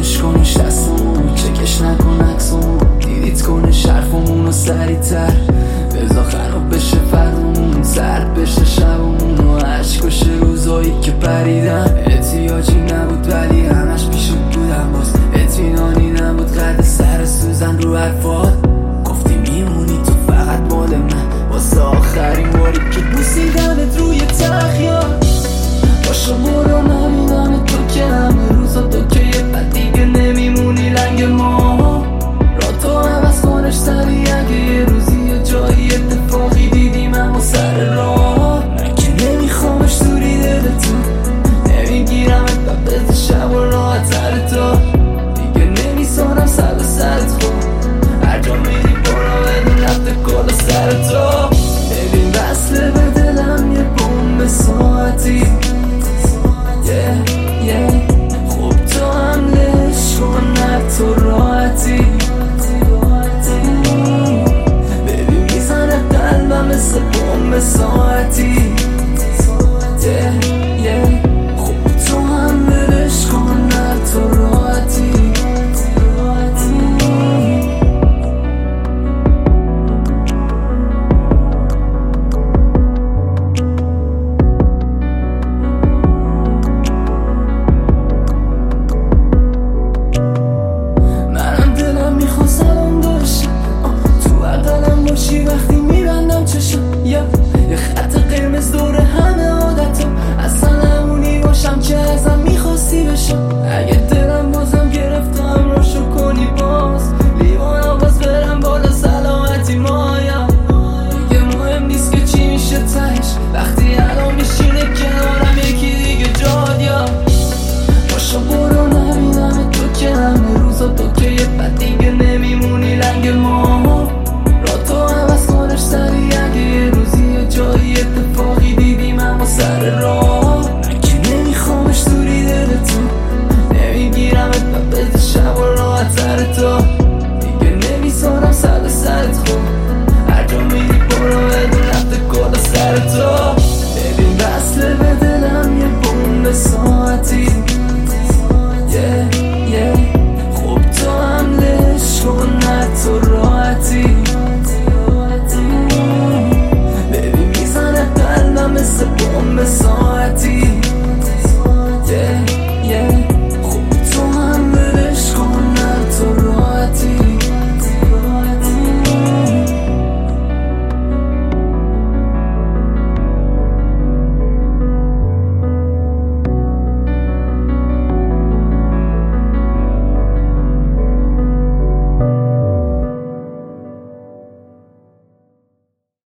گوش کنش دستمون چکش نکن عکسمون دیدیت کنش حرفمون و سریتر بزا خراب بشه فرمون. سرد بشه شبمون و عشق کشه روزایی که پریدم. احتیاجی نبود ولی همش پیشت بودم. باز اطمینانی نبود قد سر سوزن رو حرفا. road.